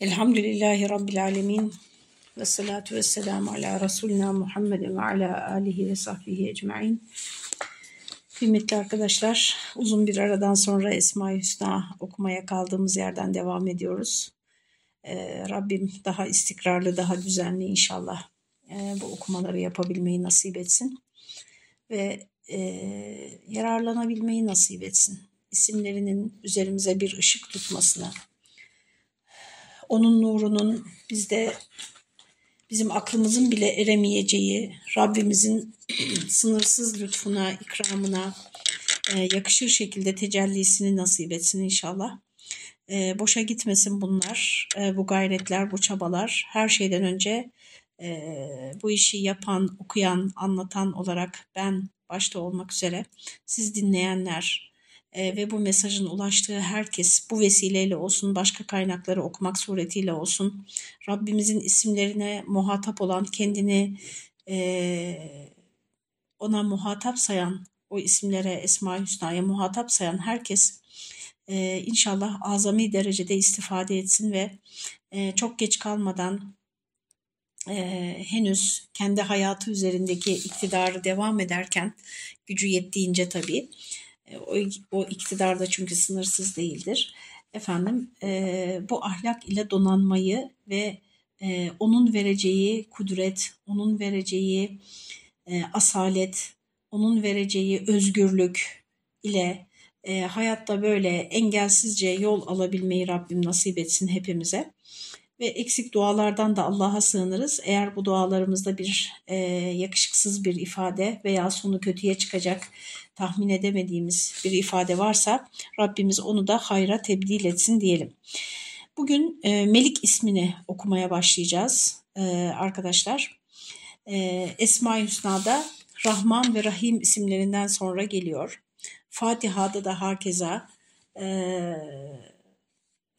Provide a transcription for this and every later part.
Elhamdülillahi Rabbil Alemin. Ve salatu ve selamu ala Resulina Muhammedin ve ala alihi ve sahbihi ecmain. Kıymetli arkadaşlar, uzun bir aradan sonra Esma-i Hüsna okumaya kaldığımız yerden devam ediyoruz. Ee, Rabbim daha istikrarlı, daha düzenli inşallah e, bu okumaları yapabilmeyi nasip etsin. Ve e, yararlanabilmeyi nasip etsin. İsimlerinin üzerimize bir ışık tutmasına, onun nurunun bizde bizim aklımızın bile eremeyeceği Rabbimizin sınırsız lütfuna, ikramına e, yakışır şekilde tecellisini nasip etsin inşallah. E, boşa gitmesin bunlar, e, bu gayretler, bu çabalar. Her şeyden önce e, bu işi yapan, okuyan, anlatan olarak ben başta olmak üzere siz dinleyenler, e, ve bu mesajın ulaştığı herkes bu vesileyle olsun, başka kaynakları okumak suretiyle olsun, Rabbimizin isimlerine muhatap olan, kendini e, ona muhatap sayan, o isimlere, Esma-i Hüsna'ya muhatap sayan herkes e, inşallah azami derecede istifade etsin ve e, çok geç kalmadan henüz kendi hayatı üzerindeki iktidarı devam ederken, gücü yettiğince tabii, o, o iktidar da çünkü sınırsız değildir. Efendim e, bu ahlak ile donanmayı ve e, onun vereceği kudret, onun vereceği e, asalet, onun vereceği özgürlük ile e, hayatta böyle engelsizce yol alabilmeyi Rabbim nasip etsin hepimize ve eksik dualardan da Allah'a sığınırız. Eğer bu dualarımızda bir e, yakışıksız bir ifade veya sonu kötüye çıkacak tahmin edemediğimiz bir ifade varsa Rabbimiz onu da hayra tebdil etsin diyelim. Bugün e, Melik ismini okumaya başlayacağız e, arkadaşlar. E, Esma-i Hüsna'da Rahman ve Rahim isimlerinden sonra geliyor. Fatiha'da da herkese e,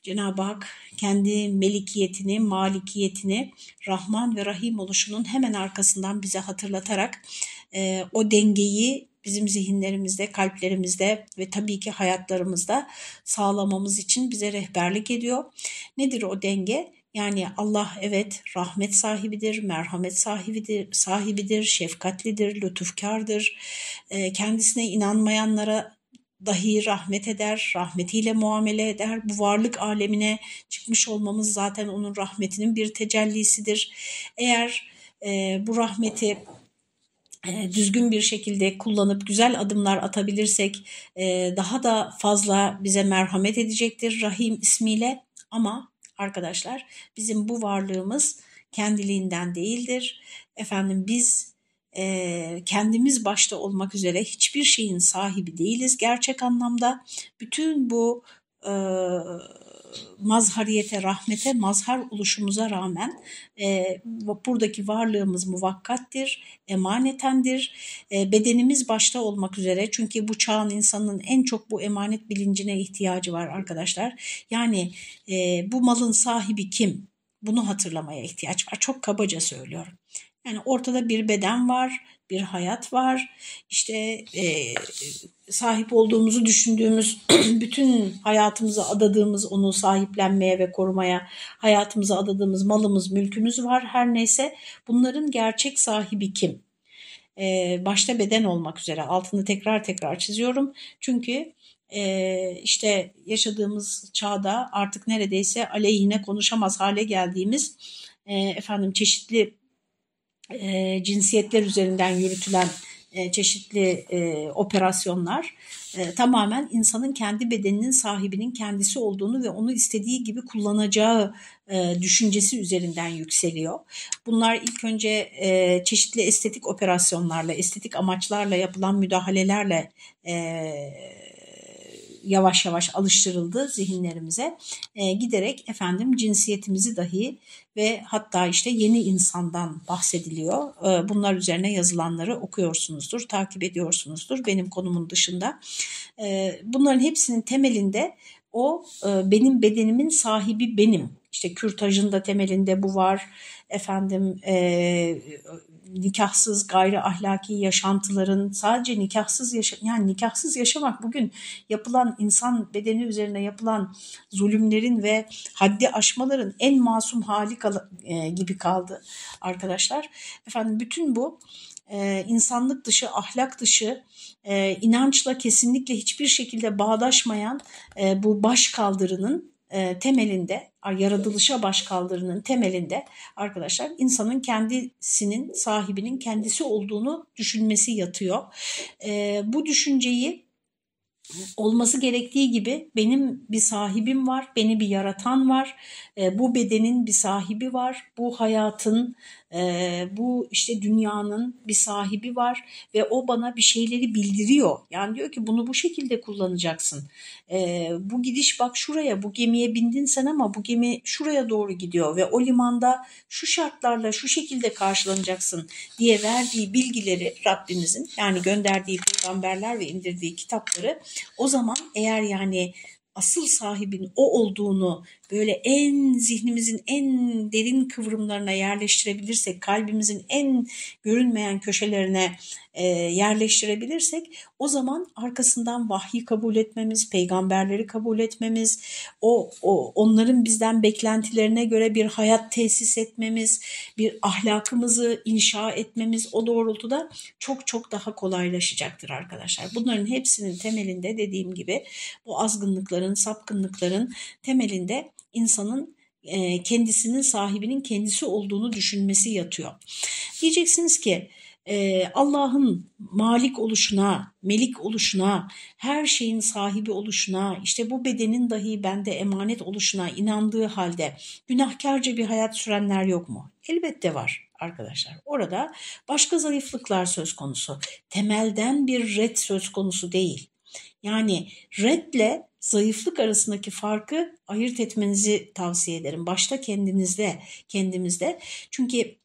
Cenab-ı Hak kendi melikiyetini, malikiyetini Rahman ve Rahim oluşunun hemen arkasından bize hatırlatarak e, o dengeyi bizim zihinlerimizde, kalplerimizde ve tabii ki hayatlarımızda sağlamamız için bize rehberlik ediyor. Nedir o denge? Yani Allah evet rahmet sahibidir, merhamet sahibidir, sahibidir, şefkatlidir, lütufkardır. E, kendisine inanmayanlara dahi rahmet eder, rahmetiyle muamele eder. Bu varlık alemine çıkmış olmamız zaten onun rahmetinin bir tecellisidir. Eğer e, bu rahmeti düzgün bir şekilde kullanıp güzel adımlar atabilirsek e, daha da fazla bize merhamet edecektir Rahim ismiyle. Ama arkadaşlar bizim bu varlığımız kendiliğinden değildir. Efendim biz e, kendimiz başta olmak üzere hiçbir şeyin sahibi değiliz gerçek anlamda. Bütün bu e, mazhariyete, rahmete, mazhar oluşumuza rağmen e, buradaki varlığımız muvakkattir, emanetendir. E, bedenimiz başta olmak üzere çünkü bu çağın insanının en çok bu emanet bilincine ihtiyacı var arkadaşlar. Yani e, bu malın sahibi kim? Bunu hatırlamaya ihtiyaç var. Çok kabaca söylüyorum. Yani ortada bir beden var, bir hayat var. İşte e, sahip olduğumuzu düşündüğümüz bütün hayatımızı adadığımız onu sahiplenmeye ve korumaya hayatımızı adadığımız malımız, mülkümüz var. Her neyse bunların gerçek sahibi kim? E, başta beden olmak üzere altını tekrar tekrar çiziyorum. Çünkü e, işte yaşadığımız çağda artık neredeyse aleyhine konuşamaz hale geldiğimiz e, efendim çeşitli e, cinsiyetler üzerinden yürütülen e, çeşitli e, operasyonlar tamamen insanın kendi bedeninin sahibinin kendisi olduğunu ve onu istediği gibi kullanacağı düşüncesi üzerinden yükseliyor. Bunlar ilk önce çeşitli estetik operasyonlarla, estetik amaçlarla yapılan müdahalelerle yavaş yavaş alıştırıldı zihinlerimize. E, giderek efendim cinsiyetimizi dahi ve hatta işte yeni insandan bahsediliyor. E, bunlar üzerine yazılanları okuyorsunuzdur, takip ediyorsunuzdur benim konumun dışında. E, bunların hepsinin temelinde o e, benim bedenimin sahibi benim. İşte kürtajın da temelinde bu var. Efendim e, nikahsız gayri ahlaki yaşantıların sadece nikahsız yaşa yani nikahsız yaşamak bugün yapılan insan bedeni üzerine yapılan zulümlerin ve haddi aşmaların en masum hali kal e, gibi kaldı arkadaşlar. Efendim bütün bu e, insanlık dışı, ahlak dışı, e, inançla kesinlikle hiçbir şekilde bağdaşmayan e, bu baş kaldırının e, temelinde, yaratılışa baş kaldırının temelinde arkadaşlar insanın kendisinin, sahibinin kendisi olduğunu düşünmesi yatıyor. E, bu düşünceyi olması gerektiği gibi benim bir sahibim var, beni bir yaratan var, e, bu bedenin bir sahibi var, bu hayatın, e, bu işte dünyanın bir sahibi var ve o bana bir şeyleri bildiriyor. Yani diyor ki bunu bu şekilde kullanacaksın. E, bu gidiş bak şuraya, bu gemiye bindin sen ama bu gemi şuraya doğru gidiyor ve o limanda şu şartlarla şu şekilde karşılanacaksın diye verdiği bilgileri Rabbimizin yani gönderdiği peygamberler ve indirdiği kitapları o zaman eğer yani asıl sahibin o olduğunu böyle en zihnimizin en derin kıvrımlarına yerleştirebilirsek, kalbimizin en görünmeyen köşelerine e, yerleştirebilirsek o zaman arkasından vahyi kabul etmemiz, peygamberleri kabul etmemiz, o, o onların bizden beklentilerine göre bir hayat tesis etmemiz, bir ahlakımızı inşa etmemiz o doğrultuda çok çok daha kolaylaşacaktır arkadaşlar. Bunların hepsinin temelinde dediğim gibi bu azgınlıkların, sapkınlıkların temelinde insanın e, kendisinin sahibinin kendisi olduğunu düşünmesi yatıyor. Diyeceksiniz ki e, Allah'ın malik oluşuna, melik oluşuna, her şeyin sahibi oluşuna, işte bu bedenin dahi bende emanet oluşuna inandığı halde günahkarca bir hayat sürenler yok mu? Elbette var arkadaşlar. Orada başka zayıflıklar söz konusu. Temelden bir red söz konusu değil. Yani redle zayıflık arasındaki farkı ayırt etmenizi tavsiye ederim. Başta kendinizde, kendimizde. Çünkü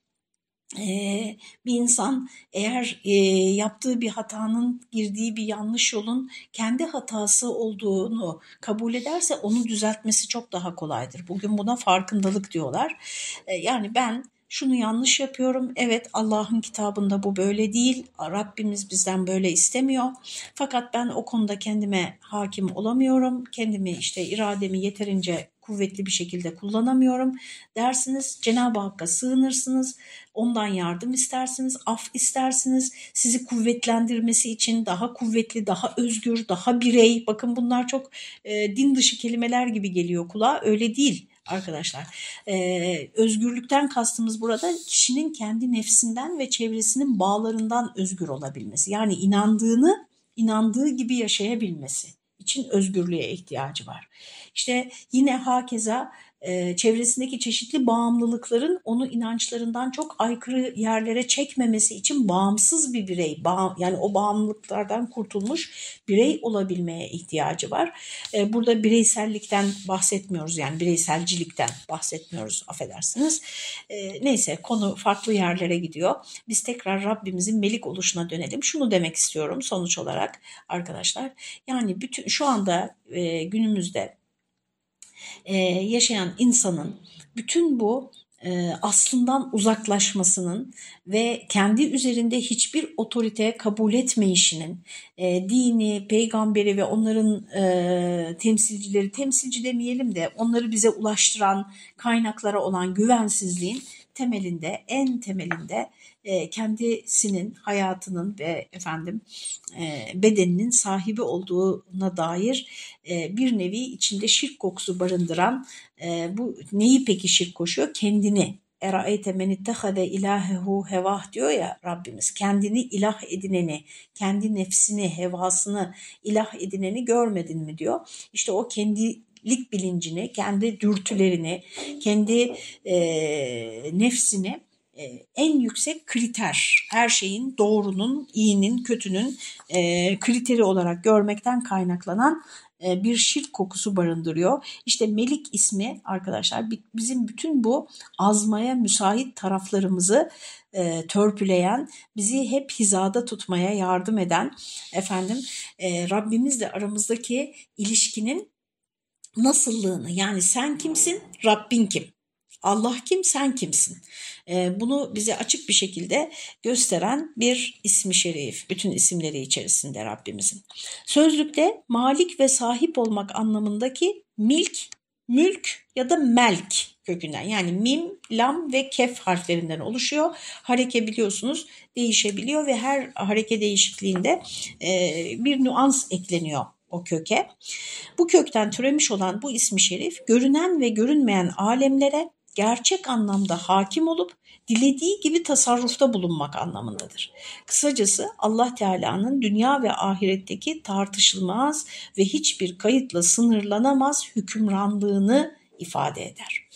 ee, bir insan eğer e, yaptığı bir hatanın girdiği bir yanlış yolun kendi hatası olduğunu kabul ederse onu düzeltmesi çok daha kolaydır. Bugün buna farkındalık diyorlar. Ee, yani ben şunu yanlış yapıyorum. Evet Allah'ın kitabında bu böyle değil. Rabbimiz bizden böyle istemiyor. Fakat ben o konuda kendime hakim olamıyorum. Kendimi işte irademi yeterince kuvvetli bir şekilde kullanamıyorum dersiniz. Cenab-ı Hakk'a sığınırsınız. Ondan yardım istersiniz, af istersiniz. Sizi kuvvetlendirmesi için daha kuvvetli, daha özgür, daha birey. Bakın bunlar çok e, din dışı kelimeler gibi geliyor kulağa. Öyle değil arkadaşlar. Ee, özgürlükten kastımız burada kişinin kendi nefsinden ve çevresinin bağlarından özgür olabilmesi. Yani inandığını inandığı gibi yaşayabilmesi için özgürlüğe ihtiyacı var. İşte yine hakeza e, çevresindeki çeşitli bağımlılıkların onu inançlarından çok aykırı yerlere çekmemesi için bağımsız bir birey, yani o bağımlılıklardan kurtulmuş birey olabilmeye ihtiyacı var. E, burada bireysellikten bahsetmiyoruz yani bireyselcilikten bahsetmiyoruz affedersiniz. E, neyse konu farklı yerlere gidiyor. Biz tekrar Rabbimizin melik oluşuna dönelim. Şunu demek istiyorum sonuç olarak arkadaşlar. Yani bütün şu anda günümüzde e, yaşayan insanın bütün bu e, aslından uzaklaşmasının ve kendi üzerinde hiçbir otorite kabul etmeyişinin e, dini, peygamberi ve onların e, temsilcileri, temsilci demeyelim de onları bize ulaştıran kaynaklara olan güvensizliğin temelinde, en temelinde e, kendisinin hayatının ve efendim e, bedeninin sahibi olduğuna dair e, bir nevi içinde şirk kokusu barındıran e, bu neyi peki şirk koşuyor? Kendini Eraeyte men ittehade ilahehu hevah diyor ya Rabbimiz. Kendini ilah edineni, kendi nefsini, hevasını ilah edineni görmedin mi diyor. İşte o kendi lik bilincini, kendi dürtülerini, kendi e, nefsini e, en yüksek kriter, her şeyin doğrunun, iyinin, kötünün e, kriteri olarak görmekten kaynaklanan e, bir şirk kokusu barındırıyor. İşte Melik ismi arkadaşlar bizim bütün bu azmaya müsait taraflarımızı e, törpüleyen, bizi hep hizada tutmaya yardım eden efendim e, Rabbimizle aramızdaki ilişkinin nasıllığını yani sen kimsin, Rabbin kim? Allah kim, sen kimsin? Ee, bunu bize açık bir şekilde gösteren bir ismi şerif, bütün isimleri içerisinde Rabbimizin. Sözlükte malik ve sahip olmak anlamındaki milk, mülk ya da melk kökünden yani mim, lam ve kef harflerinden oluşuyor. Hareke biliyorsunuz değişebiliyor ve her hareke değişikliğinde e, bir nüans ekleniyor o köke. Bu kökten türemiş olan bu ismi şerif görünen ve görünmeyen alemlere gerçek anlamda hakim olup dilediği gibi tasarrufta bulunmak anlamındadır. Kısacası Allah Teala'nın dünya ve ahiretteki tartışılmaz ve hiçbir kayıtla sınırlanamaz hükümranlığını ifade eder.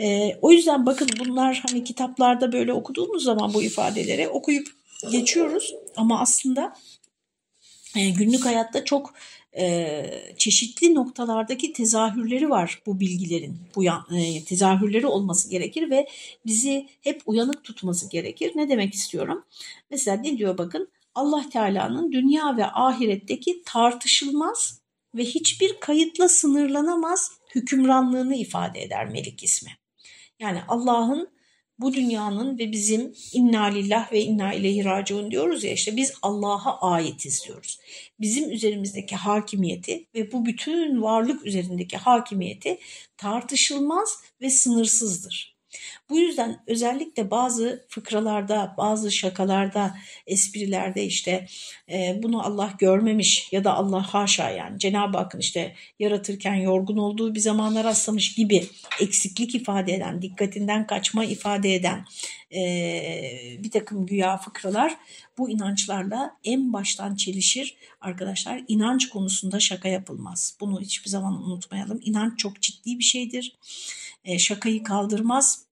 Ee, o yüzden bakın bunlar hani kitaplarda böyle okuduğumuz zaman bu ifadeleri okuyup geçiyoruz ama aslında günlük hayatta çok e, çeşitli noktalardaki tezahürleri var bu bilgilerin. Bu e, tezahürleri olması gerekir ve bizi hep uyanık tutması gerekir. Ne demek istiyorum? Mesela ne diyor bakın Allah Teala'nın dünya ve ahiretteki tartışılmaz ve hiçbir kayıtla sınırlanamaz hükümranlığını ifade eder Melik ismi. Yani Allah'ın bu dünyanın ve bizim inna lillah ve inna ileyhi raciun diyoruz ya işte biz Allah'a aitiz diyoruz. Bizim üzerimizdeki hakimiyeti ve bu bütün varlık üzerindeki hakimiyeti tartışılmaz ve sınırsızdır. Bu yüzden özellikle bazı fıkralarda, bazı şakalarda, esprilerde işte e, bunu Allah görmemiş ya da Allah haşa yani Cenab-ı Hakk'ın işte yaratırken yorgun olduğu bir zamana rastlamış gibi eksiklik ifade eden, dikkatinden kaçma ifade eden e, bir takım güya fıkralar bu inançlarla en baştan çelişir. Arkadaşlar inanç konusunda şaka yapılmaz. Bunu hiçbir zaman unutmayalım. İnanç çok ciddi bir şeydir. E, şakayı kaldırmaz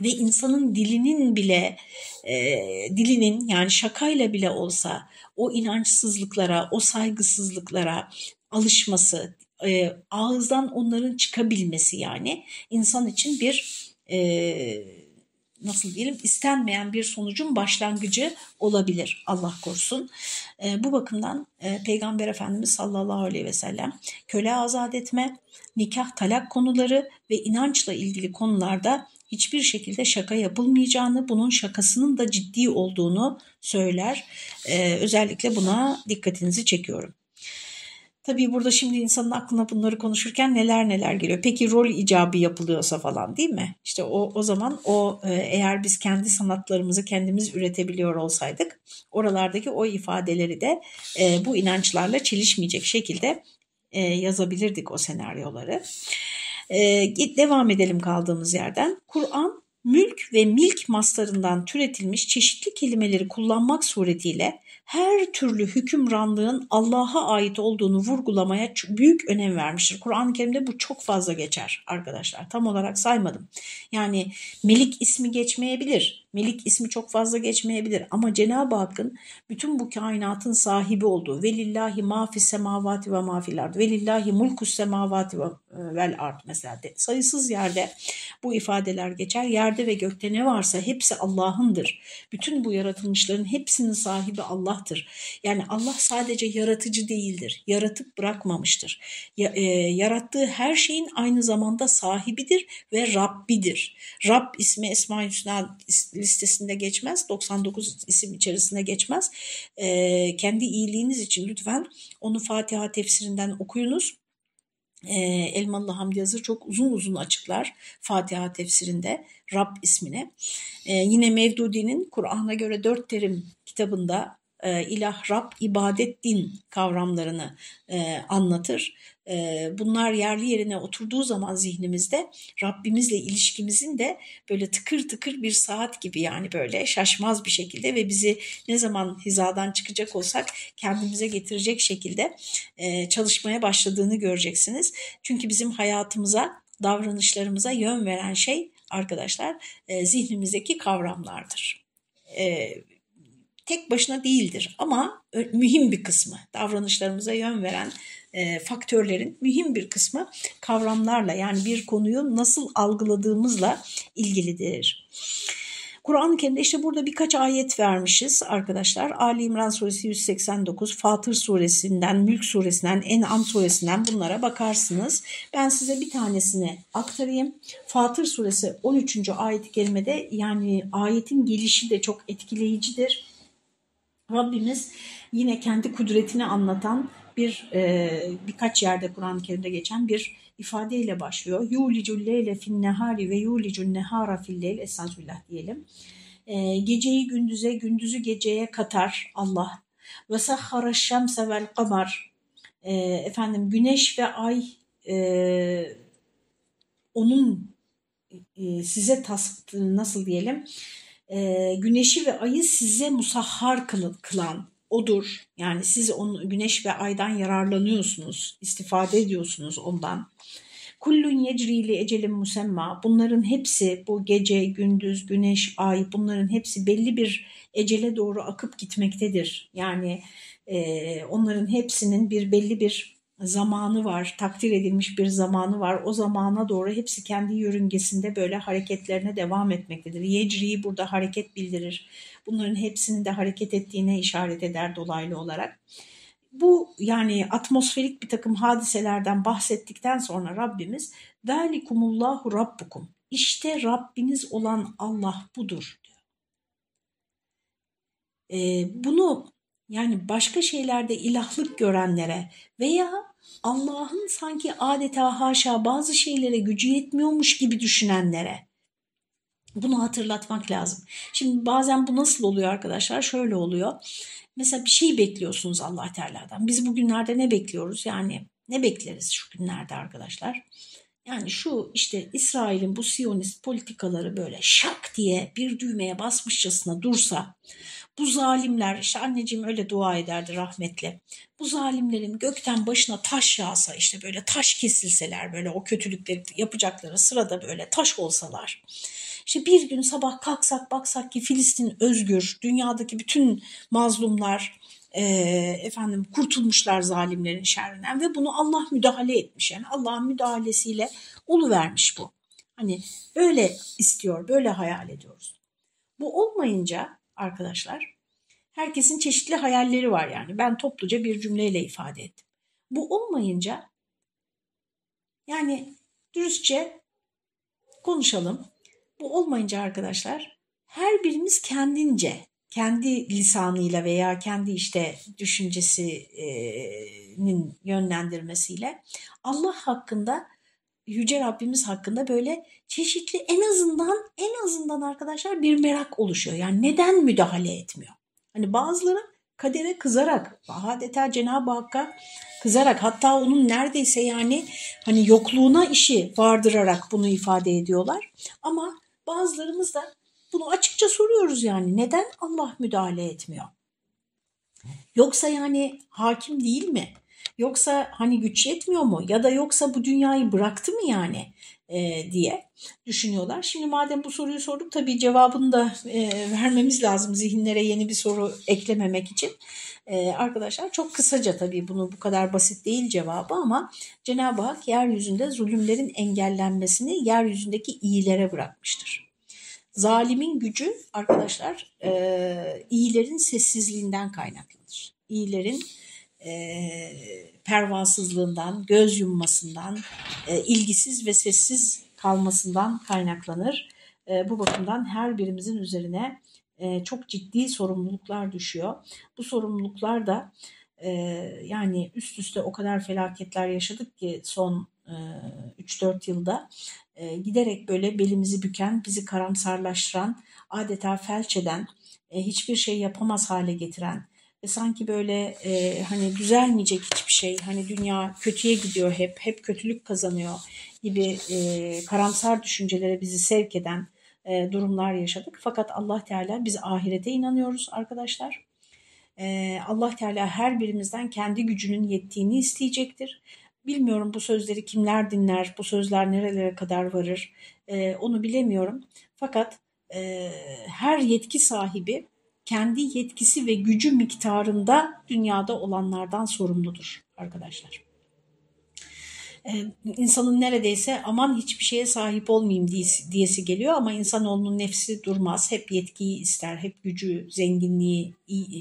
ve insanın dilinin bile e, dilinin yani şakayla bile olsa o inançsızlıklara, o saygısızlıklara alışması, e, ağızdan onların çıkabilmesi yani insan için bir e, nasıl diyelim istenmeyen bir sonucun başlangıcı olabilir Allah korusun. E, bu bakımdan e, Peygamber Efendimiz sallallahu aleyhi ve sellem köle azat etme, nikah talak konuları ve inançla ilgili konularda hiçbir şekilde şaka yapılmayacağını, bunun şakasının da ciddi olduğunu söyler. Ee, özellikle buna dikkatinizi çekiyorum. Tabii burada şimdi insanın aklına bunları konuşurken neler neler geliyor. Peki rol icabı yapılıyorsa falan değil mi? İşte o, o zaman o e, eğer biz kendi sanatlarımızı kendimiz üretebiliyor olsaydık oralardaki o ifadeleri de e, bu inançlarla çelişmeyecek şekilde e, yazabilirdik o senaryoları. Ee, devam edelim kaldığımız yerden. Kur'an mülk ve milk maslarından türetilmiş çeşitli kelimeleri kullanmak suretiyle her türlü hükümranlığın Allah'a ait olduğunu vurgulamaya büyük önem vermiştir. Kur'an-ı Kerim'de bu çok fazla geçer arkadaşlar. Tam olarak saymadım. Yani Melik ismi geçmeyebilir. Melik ismi çok fazla geçmeyebilir ama Cenab-ı Hakk'ın bütün bu kainatın sahibi olduğu velillahi ma fis semavati ve ma fil ard velillahi mulkus semavati ve vel ard mesela de, sayısız yerde bu ifadeler geçer. Yerde ve gökte ne varsa hepsi Allah'ındır. Bütün bu yaratılmışların hepsinin sahibi Allah'tır. Yani Allah sadece yaratıcı değildir. Yaratıp bırakmamıştır. E, yarattığı her şeyin aynı zamanda sahibidir ve Rabbidir. Rab ismi Esma-i Hüsna listesinde geçmez. 99 isim içerisinde geçmez. E, kendi iyiliğiniz için lütfen onu Fatiha tefsirinden okuyunuz e, Elmalı Hamdi Yazır çok uzun uzun açıklar Fatiha tefsirinde Rab ismini. E, yine Mevdudi'nin Kur'an'a göre dört terim kitabında e, ilah, Rab, ibadet, din kavramlarını e, anlatır. E, bunlar yerli yerine oturduğu zaman zihnimizde Rabbimizle ilişkimizin de böyle tıkır tıkır bir saat gibi yani böyle şaşmaz bir şekilde ve bizi ne zaman hizadan çıkacak olsak kendimize getirecek şekilde e, çalışmaya başladığını göreceksiniz. Çünkü bizim hayatımıza, davranışlarımıza yön veren şey arkadaşlar zihnimizdeki kavramlardır. Tek başına değildir ama mühim bir kısmı davranışlarımıza yön veren e, faktörlerin mühim bir kısmı kavramlarla yani bir konuyu nasıl algıladığımızla ilgilidir. Kur'an-ı Kerim'de işte burada birkaç ayet vermişiz arkadaşlar. Ali İmran suresi 189, Fatır suresinden, Mülk suresinden, En'am suresinden bunlara bakarsınız. Ben size bir tanesini aktarayım. Fatır suresi 13. ayet-i kerimede yani ayetin gelişi de çok etkileyicidir. Rabbimiz yine kendi kudretini anlatan bir e, birkaç yerde Kur'an-ı Kerim'de geçen bir ifadeyle başlıyor. Yulicul leyle fin nehari ve yulicul nehara fil leyl esasüllah diyelim. E, geceyi gündüze, gündüzü geceye katar Allah. Ve sahhara şemse vel kamar. E, efendim güneş ve ay e, onun e, size tas, nasıl diyelim e, güneşi ve ayı size musahhar kılan odur. Yani siz onu güneş ve aydan yararlanıyorsunuz, istifade ediyorsunuz ondan. Kullun yecrili ecelin musemma. Bunların hepsi bu gece, gündüz, güneş, ay bunların hepsi belli bir ecele doğru akıp gitmektedir. Yani e, onların hepsinin bir belli bir zamanı var, takdir edilmiş bir zamanı var. O zamana doğru hepsi kendi yörüngesinde böyle hareketlerine devam etmektedir. Yecri'yi burada hareket bildirir. Bunların hepsinin de hareket ettiğine işaret eder dolaylı olarak. Bu yani atmosferik bir takım hadiselerden bahsettikten sonra Rabbimiz Dalikumullahu Rabbukum. İşte Rabbiniz olan Allah budur diyor. Ee, bunu yani başka şeylerde ilahlık görenlere veya Allah'ın sanki adeta haşa bazı şeylere gücü yetmiyormuş gibi düşünenlere bunu hatırlatmak lazım. Şimdi bazen bu nasıl oluyor arkadaşlar? Şöyle oluyor. Mesela bir şey bekliyorsunuz Allah Teala'dan. Biz bugünlerde ne bekliyoruz? Yani ne bekleriz şu günlerde arkadaşlar? Yani şu işte İsrail'in bu Siyonist politikaları böyle şak diye bir düğmeye basmışçasına dursa bu zalimler işte anneciğim öyle dua ederdi rahmetli. Bu zalimlerin gökten başına taş yağsa işte böyle taş kesilseler böyle o kötülükleri yapacakları sırada böyle taş olsalar. İşte bir gün sabah kalksak baksak ki Filistin özgür, dünyadaki bütün mazlumlar e, efendim kurtulmuşlar zalimlerin şerrinden ve bunu Allah müdahale etmiş. Yani Allah'ın müdahalesiyle vermiş bu. Hani böyle istiyor, böyle hayal ediyoruz. Bu olmayınca arkadaşlar herkesin çeşitli hayalleri var yani. Ben topluca bir cümleyle ifade ettim. Bu olmayınca yani dürüstçe konuşalım. Bu olmayınca arkadaşlar her birimiz kendince kendi lisanıyla veya kendi işte düşüncesinin yönlendirmesiyle Allah hakkında Yüce Rabbimiz hakkında böyle çeşitli en azından en azından arkadaşlar bir merak oluşuyor. Yani neden müdahale etmiyor? Hani bazıları kadere kızarak adeta Cenab-ı Hakk'a kızarak hatta onun neredeyse yani hani yokluğuna işi vardırarak bunu ifade ediyorlar. Ama bazılarımız da bunu açıkça soruyoruz yani neden Allah müdahale etmiyor? Yoksa yani hakim değil mi? Yoksa hani güç yetmiyor mu? Ya da yoksa bu dünyayı bıraktı mı yani e, diye düşünüyorlar. Şimdi madem bu soruyu sorduk tabii cevabını da e, vermemiz lazım zihinlere yeni bir soru eklememek için. Ee, arkadaşlar çok kısaca tabii bunu bu kadar basit değil cevabı ama Cenab-ı Hak yeryüzünde zulümlerin engellenmesini yeryüzündeki iyilere bırakmıştır. Zalimin gücü arkadaşlar e, iyilerin sessizliğinden kaynaklanır. İyilerin e, pervasızlığından, göz yummasından, e, ilgisiz ve sessiz kalmasından kaynaklanır. E, bu bakımdan her birimizin üzerine e, çok ciddi sorumluluklar düşüyor. Bu sorumluluklar da e, yani üst üste o kadar felaketler yaşadık ki son e, 3-4 yılda e, giderek böyle belimizi büken, bizi karamsarlaştıran, adeta felç eden, e, hiçbir şey yapamaz hale getiren ve sanki böyle e, hani düzelmeyecek hiçbir şey, hani dünya kötüye gidiyor hep, hep kötülük kazanıyor gibi e, karamsar düşüncelere bizi sevk eden e, durumlar yaşadık. Fakat Allah Teala biz ahirete inanıyoruz arkadaşlar. E, Allah Teala her birimizden kendi gücünün yettiğini isteyecektir. Bilmiyorum bu sözleri kimler dinler, bu sözler nerelere kadar varır e, onu bilemiyorum. Fakat e, her yetki sahibi kendi yetkisi ve gücü miktarında dünyada olanlardan sorumludur arkadaşlar. e, insanın neredeyse aman hiçbir şeye sahip olmayayım diyesi, diyesi geliyor ama insanoğlunun nefsi durmaz. Hep yetkiyi ister, hep gücü, zenginliği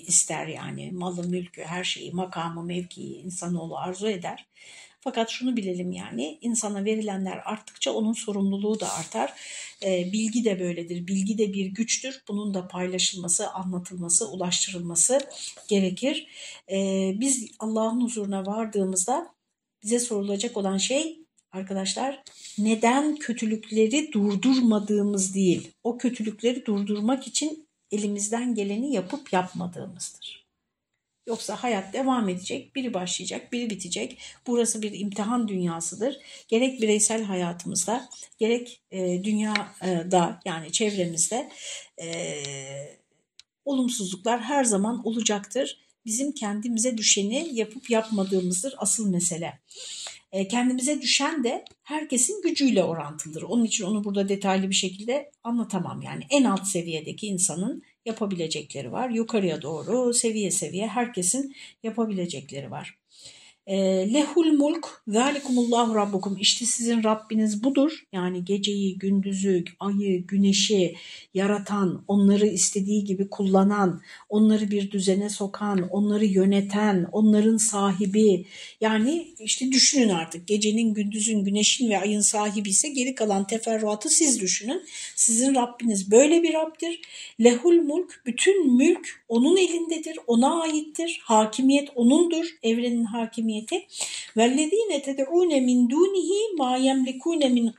ister yani. Malı, mülkü, her şeyi, makamı, mevkiyi insanoğlu arzu eder. Fakat şunu bilelim yani insana verilenler arttıkça onun sorumluluğu da artar. E, bilgi de böyledir. Bilgi de bir güçtür. Bunun da paylaşılması, anlatılması, ulaştırılması gerekir. E, biz Allah'ın huzuruna vardığımızda bize sorulacak olan şey arkadaşlar neden kötülükleri durdurmadığımız değil. O kötülükleri durdurmak için elimizden geleni yapıp yapmadığımızdır. Yoksa hayat devam edecek, biri başlayacak, biri bitecek. Burası bir imtihan dünyasıdır. Gerek bireysel hayatımızda, gerek e, dünyada yani çevremizde e, olumsuzluklar her zaman olacaktır bizim kendimize düşeni yapıp yapmadığımızdır asıl mesele. E, kendimize düşen de herkesin gücüyle orantılıdır. Onun için onu burada detaylı bir şekilde anlatamam. Yani en alt seviyedeki insanın yapabilecekleri var. Yukarıya doğru seviye seviye herkesin yapabilecekleri var. E, lehul mulk zalikumullahu rabbukum işte sizin Rabbiniz budur. Yani geceyi, gündüzü, ayı, güneşi yaratan, onları istediği gibi kullanan, onları bir düzene sokan, onları yöneten, onların sahibi. Yani işte düşünün artık gecenin, gündüzün, güneşin ve ayın sahibi ise geri kalan teferruatı siz düşünün. Sizin Rabbiniz böyle bir Rab'dir. Lehul mulk, bütün mülk onun elindedir, ona aittir. Hakimiyet onundur, evrenin hakimiyeti hakimiyeti vellezine ted'une min dunihi ma yemlikune min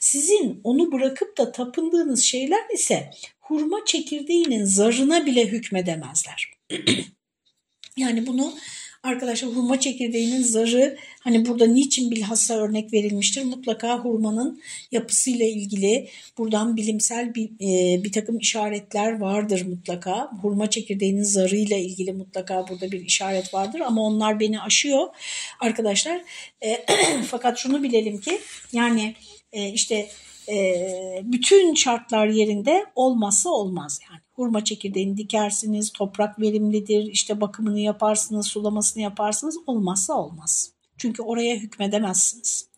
sizin onu bırakıp da tapındığınız şeyler ise hurma çekirdeğinin zarına bile hükmedemezler. yani bunu Arkadaşlar hurma çekirdeğinin zarı hani burada niçin bilhassa örnek verilmiştir? Mutlaka hurmanın yapısıyla ilgili buradan bilimsel bir, e, bir takım işaretler vardır mutlaka. Hurma çekirdeğinin zarıyla ilgili mutlaka burada bir işaret vardır ama onlar beni aşıyor arkadaşlar. E, fakat şunu bilelim ki yani e, işte e, bütün şartlar yerinde olmazsa olmaz yani hurma çekirdeğini dikersiniz, toprak verimlidir, işte bakımını yaparsınız, sulamasını yaparsınız. Olmazsa olmaz. Çünkü oraya hükmedemezsiniz.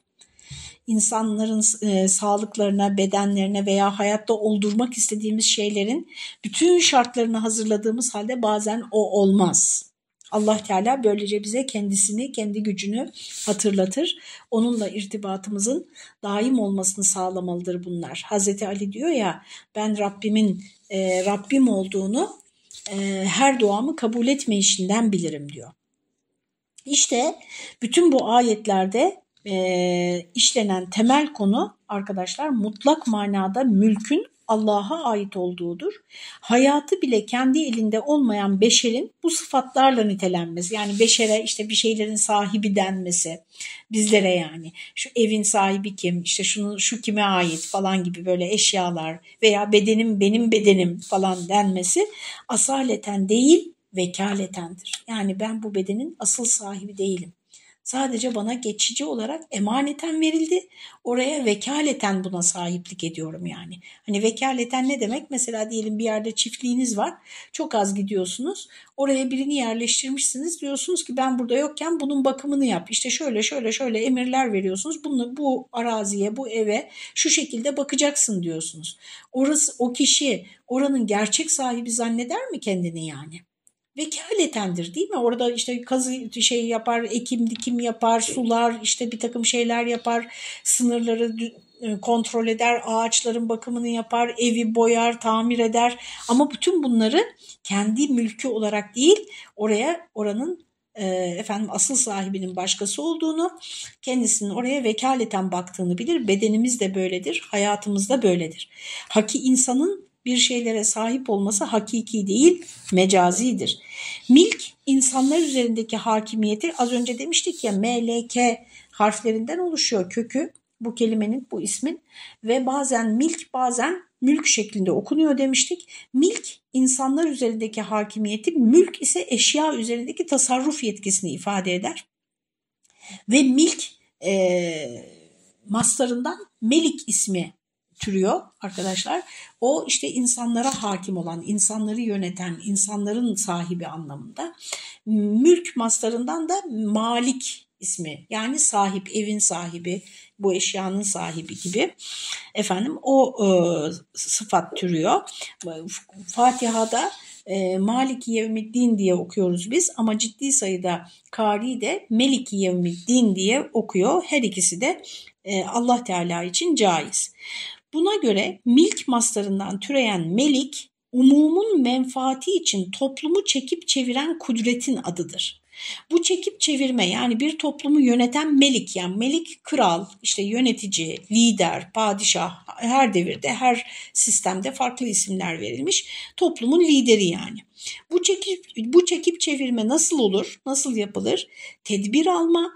İnsanların e, sağlıklarına, bedenlerine veya hayatta oldurmak istediğimiz şeylerin bütün şartlarını hazırladığımız halde bazen o olmaz. Allah Teala böylece bize kendisini, kendi gücünü hatırlatır. Onunla irtibatımızın daim olmasını sağlamalıdır bunlar. Hazreti Ali diyor ya ben Rabbimin e, Rabbim olduğunu e, her duamı kabul etme işinden bilirim diyor. İşte bütün bu ayetlerde e, işlenen temel konu arkadaşlar mutlak manada mülkün Allah'a ait olduğudur. Hayatı bile kendi elinde olmayan beşerin bu sıfatlarla nitelenmesi yani beşere işte bir şeylerin sahibi denmesi bizlere yani şu evin sahibi kim işte şunu şu kime ait falan gibi böyle eşyalar veya bedenim benim bedenim falan denmesi asaleten değil vekaletendir. Yani ben bu bedenin asıl sahibi değilim. Sadece bana geçici olarak emaneten verildi. Oraya vekaleten buna sahiplik ediyorum yani. Hani vekaleten ne demek? Mesela diyelim bir yerde çiftliğiniz var. Çok az gidiyorsunuz. Oraya birini yerleştirmişsiniz. Diyorsunuz ki ben burada yokken bunun bakımını yap. İşte şöyle şöyle şöyle emirler veriyorsunuz. Bunu bu araziye, bu eve şu şekilde bakacaksın diyorsunuz. Orası o kişi oranın gerçek sahibi zanneder mi kendini yani? Vekaletendir değil mi? Orada işte kazı şey yapar, ekim dikim yapar, sular, işte bir takım şeyler yapar, sınırları e, kontrol eder, ağaçların bakımını yapar, evi boyar, tamir eder. Ama bütün bunları kendi mülkü olarak değil, oraya oranın e, efendim asıl sahibinin başkası olduğunu, kendisinin oraya vekaleten baktığını bilir. Bedenimiz de böyledir, hayatımız da böyledir. Haki insanın bir şeylere sahip olması hakiki değil, mecazidir. Milk insanlar üzerindeki hakimiyeti az önce demiştik ya MLK harflerinden oluşuyor kökü bu kelimenin bu ismin ve bazen milk bazen mülk şeklinde okunuyor demiştik. Milk insanlar üzerindeki hakimiyeti, mülk ise eşya üzerindeki tasarruf yetkisini ifade eder. Ve milk e, maslarından melik ismi türüyor arkadaşlar. O işte insanlara hakim olan, insanları yöneten, insanların sahibi anlamında. Mülk maslarından da malik ismi. Yani sahip, evin sahibi, bu eşyanın sahibi gibi. Efendim o e, sıfat türüyor. Fatiha'da e, Maliki Yevmiddin diye okuyoruz biz ama ciddi sayıda kari de Meliki Yevmiddin diye okuyor. Her ikisi de e, Allah Teala için caiz. Buna göre milk maslarından türeyen melik umumun menfaati için toplumu çekip çeviren kudretin adıdır. Bu çekip çevirme yani bir toplumu yöneten melik yani melik kral işte yönetici, lider, padişah her devirde her sistemde farklı isimler verilmiş toplumun lideri yani. Bu çekip, bu çekip çevirme nasıl olur? Nasıl yapılır? Tedbir alma,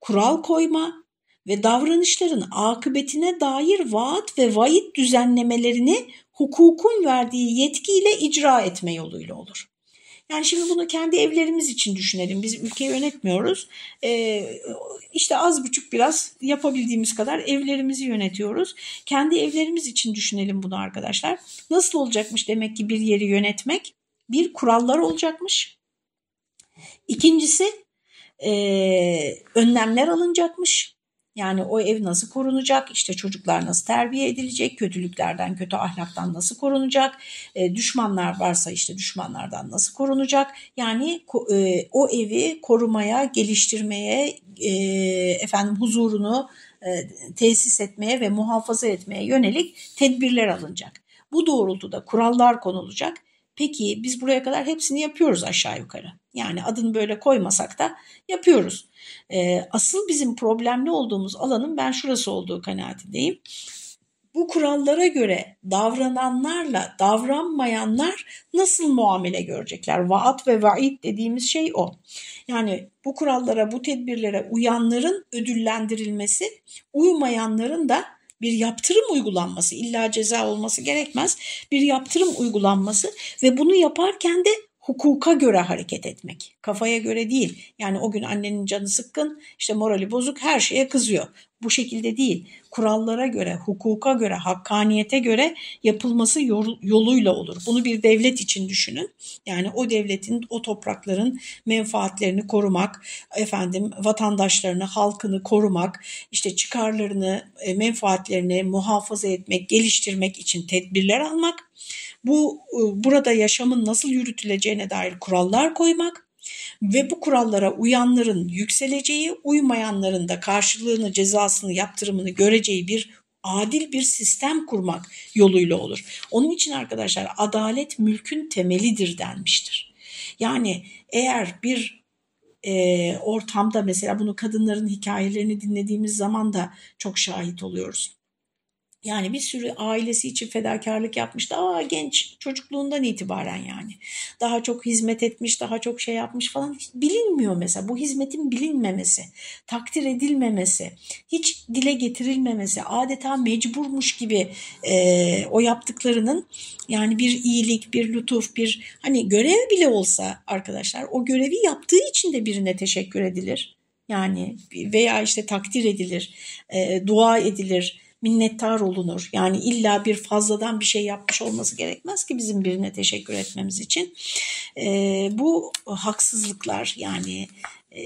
kural koyma ve davranışların akıbetine dair vaat ve vaid düzenlemelerini hukukun verdiği yetkiyle icra etme yoluyla olur. Yani şimdi bunu kendi evlerimiz için düşünelim. Biz ülkeyi yönetmiyoruz. Ee, işte az buçuk biraz yapabildiğimiz kadar evlerimizi yönetiyoruz. Kendi evlerimiz için düşünelim bunu arkadaşlar. Nasıl olacakmış demek ki bir yeri yönetmek? Bir kurallar olacakmış. İkincisi e, önlemler alınacakmış. Yani o ev nasıl korunacak, işte çocuklar nasıl terbiye edilecek, kötülüklerden, kötü ahlaktan nasıl korunacak, e, düşmanlar varsa işte düşmanlardan nasıl korunacak. Yani e, o evi korumaya, geliştirmeye, e, efendim huzurunu e, tesis etmeye ve muhafaza etmeye yönelik tedbirler alınacak. Bu doğrultuda kurallar konulacak. Peki biz buraya kadar hepsini yapıyoruz aşağı yukarı. Yani adını böyle koymasak da yapıyoruz. E, asıl bizim problemli olduğumuz alanın ben şurası olduğu kanaatindeyim. Bu kurallara göre davrananlarla davranmayanlar nasıl muamele görecekler? Vaat ve vaid dediğimiz şey o. Yani bu kurallara, bu tedbirlere uyanların ödüllendirilmesi, uymayanların da bir yaptırım uygulanması, illa ceza olması gerekmez, bir yaptırım uygulanması ve bunu yaparken de hukuka göre hareket etmek. Kafaya göre değil. Yani o gün annenin canı sıkkın, işte morali bozuk, her şeye kızıyor. Bu şekilde değil. Kurallara göre, hukuka göre, hakkaniyete göre yapılması yoluyla olur. Bunu bir devlet için düşünün. Yani o devletin, o toprakların menfaatlerini korumak, efendim vatandaşlarını, halkını korumak, işte çıkarlarını, e, menfaatlerini muhafaza etmek, geliştirmek için tedbirler almak bu e, burada yaşamın nasıl yürütüleceğine dair kurallar koymak ve bu kurallara uyanların yükseleceği, uymayanların da karşılığını, cezasını, yaptırımını göreceği bir adil bir sistem kurmak yoluyla olur. Onun için arkadaşlar adalet mülkün temelidir denmiştir. Yani eğer bir e, ortamda mesela bunu kadınların hikayelerini dinlediğimiz zaman da çok şahit oluyoruz. Yani bir sürü ailesi için fedakarlık yapmış daha genç çocukluğundan itibaren yani. Daha çok hizmet etmiş, daha çok şey yapmış falan bilinmiyor mesela. Bu hizmetin bilinmemesi, takdir edilmemesi, hiç dile getirilmemesi, adeta mecburmuş gibi e, o yaptıklarının yani bir iyilik, bir lütuf, bir hani görev bile olsa arkadaşlar o görevi yaptığı için de birine teşekkür edilir. Yani veya işte takdir edilir, e, dua edilir minnettar olunur. Yani illa bir fazladan bir şey yapmış olması gerekmez ki bizim birine teşekkür etmemiz için. E, bu haksızlıklar yani e,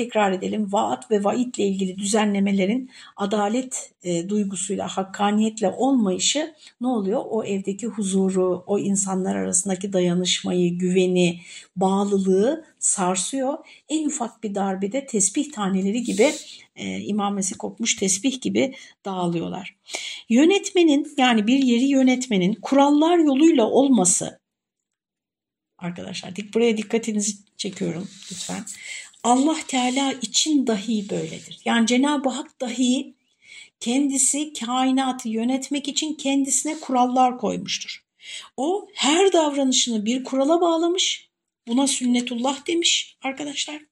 tekrar edelim vaat ve vaitle ilgili düzenlemelerin adalet e, duygusuyla, hakkaniyetle olmayışı ne oluyor? O evdeki huzuru, o insanlar arasındaki dayanışmayı, güveni, bağlılığı sarsıyor. En ufak bir darbede tesbih taneleri gibi e, imamesi kopmuş tesbih gibi dağılıyorlar. Yönetmenin yani bir yeri yönetmenin kurallar yoluyla olması arkadaşlar buraya dikkatinizi çekiyorum lütfen. Allah Teala için dahi böyledir. Yani Cenab-ı Hak dahi kendisi kainatı yönetmek için kendisine kurallar koymuştur. O her davranışını bir kurala bağlamış. Buna sünnetullah demiş arkadaşlar.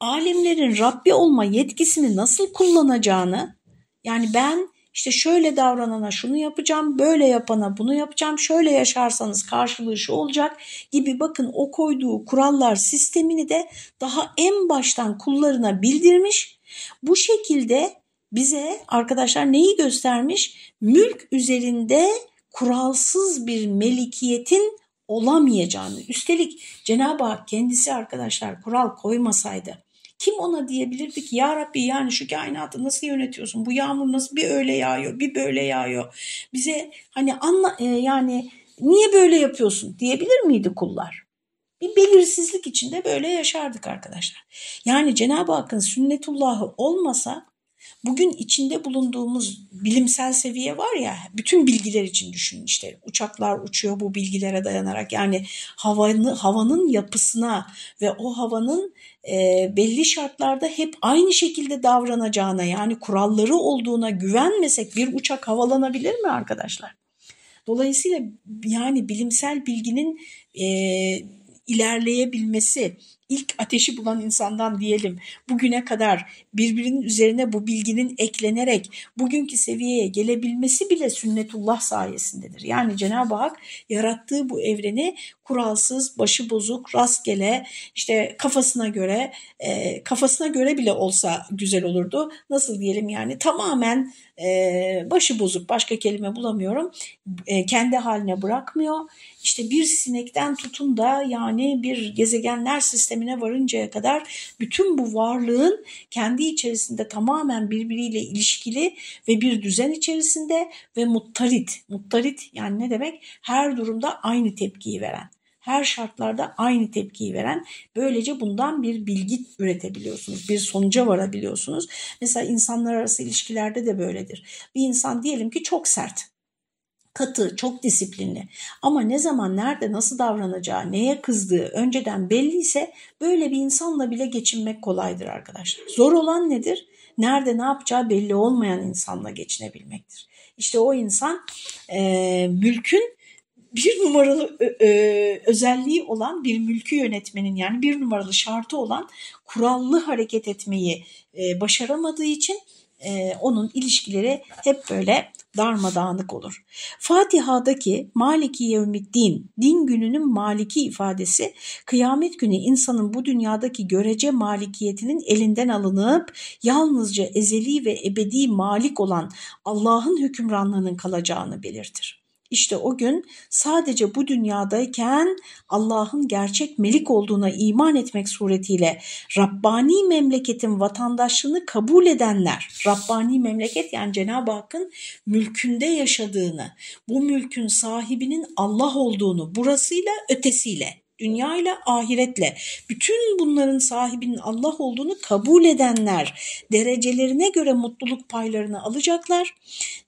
Alemlerin Rabbi olma yetkisini nasıl kullanacağını yani ben işte şöyle davranana şunu yapacağım, böyle yapana bunu yapacağım, şöyle yaşarsanız karşılığı şu olacak gibi bakın o koyduğu kurallar sistemini de daha en baştan kullarına bildirmiş. Bu şekilde bize arkadaşlar neyi göstermiş? Mülk üzerinde kuralsız bir melikiyetin olamayacağını, üstelik Cenab-ı Hak kendisi arkadaşlar kural koymasaydı kim ona diyebilirdi ki ya Rabbi yani şu kainatı nasıl yönetiyorsun? Bu yağmur nasıl bir öyle yağıyor, bir böyle yağıyor. Bize hani anla e, yani niye böyle yapıyorsun diyebilir miydi kullar? Bir belirsizlik içinde böyle yaşardık arkadaşlar. Yani Cenab-ı Hakk'ın sünnetullahı olmasa bugün içinde bulunduğumuz bilimsel seviye var ya bütün bilgiler için düşünün işte uçaklar uçuyor bu bilgilere dayanarak yani havanı, havanın yapısına ve o havanın e, belli şartlarda hep aynı şekilde davranacağına yani kuralları olduğuna güvenmesek bir uçak havalanabilir mi arkadaşlar? Dolayısıyla yani bilimsel bilginin e, ilerleyebilmesi, ilk ateşi bulan insandan diyelim bugüne kadar birbirinin üzerine bu bilginin eklenerek bugünkü seviyeye gelebilmesi bile sünnetullah sayesindedir. Yani Cenab-ı Hak yarattığı bu evreni kuralsız, başı bozuk, rastgele işte kafasına göre e, kafasına göre bile olsa güzel olurdu. Nasıl diyelim yani tamamen e, başı bozuk başka kelime bulamıyorum e, kendi haline bırakmıyor. İşte bir sinekten tutun da yani bir gezegenler sistemine varıncaya kadar bütün bu varlığın kendi içerisinde tamamen birbiriyle ilişkili ve bir düzen içerisinde ve muttarit. Muttarit yani ne demek? Her durumda aynı tepkiyi veren her şartlarda aynı tepkiyi veren böylece bundan bir bilgi üretebiliyorsunuz. Bir sonuca varabiliyorsunuz. Mesela insanlar arası ilişkilerde de böyledir. Bir insan diyelim ki çok sert katı, çok disiplinli. Ama ne zaman, nerede, nasıl davranacağı, neye kızdığı önceden belliyse böyle bir insanla bile geçinmek kolaydır arkadaşlar. Zor olan nedir? Nerede ne yapacağı belli olmayan insanla geçinebilmektir. İşte o insan e, mülkün bir numaralı e, özelliği olan bir mülkü yönetmenin yani bir numaralı şartı olan kurallı hareket etmeyi e, başaramadığı için e, onun ilişkileri hep böyle darmadağınık olur. Fatiha'daki Maliki Yevmiddin, din gününün maliki ifadesi kıyamet günü insanın bu dünyadaki görece malikiyetinin elinden alınıp yalnızca ezeli ve ebedi malik olan Allah'ın hükümranlığının kalacağını belirtir. İşte o gün sadece bu dünyadayken Allah'ın gerçek melik olduğuna iman etmek suretiyle Rabbani memleketin vatandaşlığını kabul edenler, Rabbani memleket yani Cenab-ı Hakk'ın mülkünde yaşadığını, bu mülkün sahibinin Allah olduğunu burasıyla ötesiyle dünya ile ahiretle bütün bunların sahibinin Allah olduğunu kabul edenler derecelerine göre mutluluk paylarını alacaklar.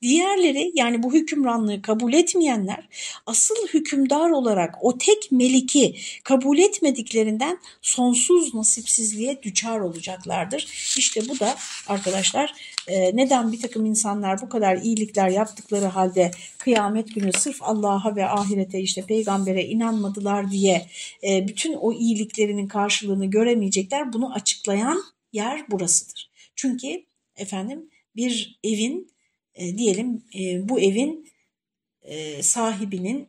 Diğerleri yani bu hükümranlığı kabul etmeyenler asıl hükümdar olarak o tek meliki kabul etmediklerinden sonsuz nasipsizliğe düçar olacaklardır. İşte bu da arkadaşlar e, neden bir takım insanlar bu kadar iyilikler yaptıkları halde kıyamet günü sırf Allah'a ve ahirete işte peygambere inanmadılar diye e, bütün o iyiliklerinin karşılığını göremeyecekler. Bunu açıklayan yer burasıdır. Çünkü efendim bir evin e, diyelim e, bu evin e, sahibinin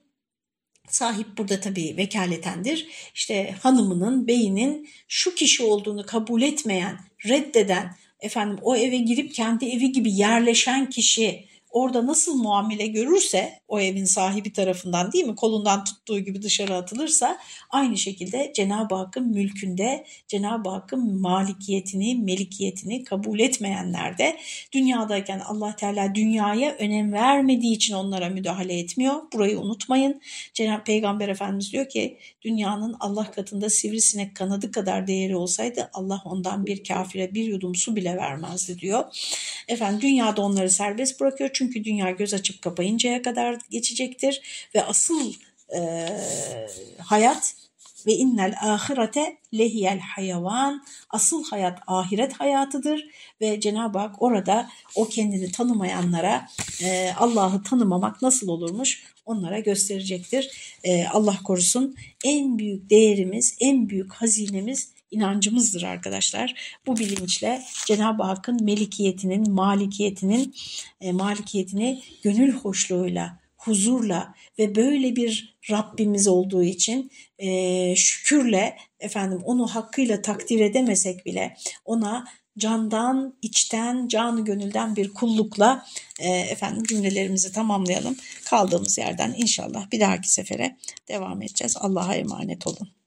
sahip burada tabii vekaletendir. İşte hanımının, beyinin şu kişi olduğunu kabul etmeyen, reddeden, efendim o eve girip kendi evi gibi yerleşen kişi orada nasıl muamele görürse o evin sahibi tarafından değil mi kolundan tuttuğu gibi dışarı atılırsa aynı şekilde Cenab-ı Hakk'ın mülkünde Cenab-ı Hakk'ın malikiyetini, melikiyetini kabul etmeyenler de dünyadayken Allah Teala dünyaya önem vermediği için onlara müdahale etmiyor. Burayı unutmayın. Cenab-ı Peygamber Efendimiz diyor ki dünyanın Allah katında sivrisinek kanadı kadar değeri olsaydı Allah ondan bir kafire bir yudum su bile vermezdi diyor. Efendim dünyada onları serbest bırakıyor çünkü dünya göz açıp kapayıncaya kadar geçecektir. Ve asıl e, hayat ve innel ahirete lehiyel hayvan asıl hayat ahiret hayatıdır. Ve Cenab-ı Hak orada o kendini tanımayanlara e, Allah'ı tanımamak nasıl olurmuş onlara gösterecektir. E, Allah korusun en büyük değerimiz, en büyük hazinemiz inancımızdır arkadaşlar. Bu bilinçle Cenab-ı Hakk'ın melikiyetinin, malikiyetinin, e, malikiyetini gönül hoşluğuyla, huzurla ve böyle bir Rabbimiz olduğu için e, şükürle efendim onu hakkıyla takdir edemesek bile ona candan, içten, canı gönülden bir kullukla e, efendim cümlelerimizi tamamlayalım. Kaldığımız yerden inşallah bir dahaki sefere devam edeceğiz. Allah'a emanet olun.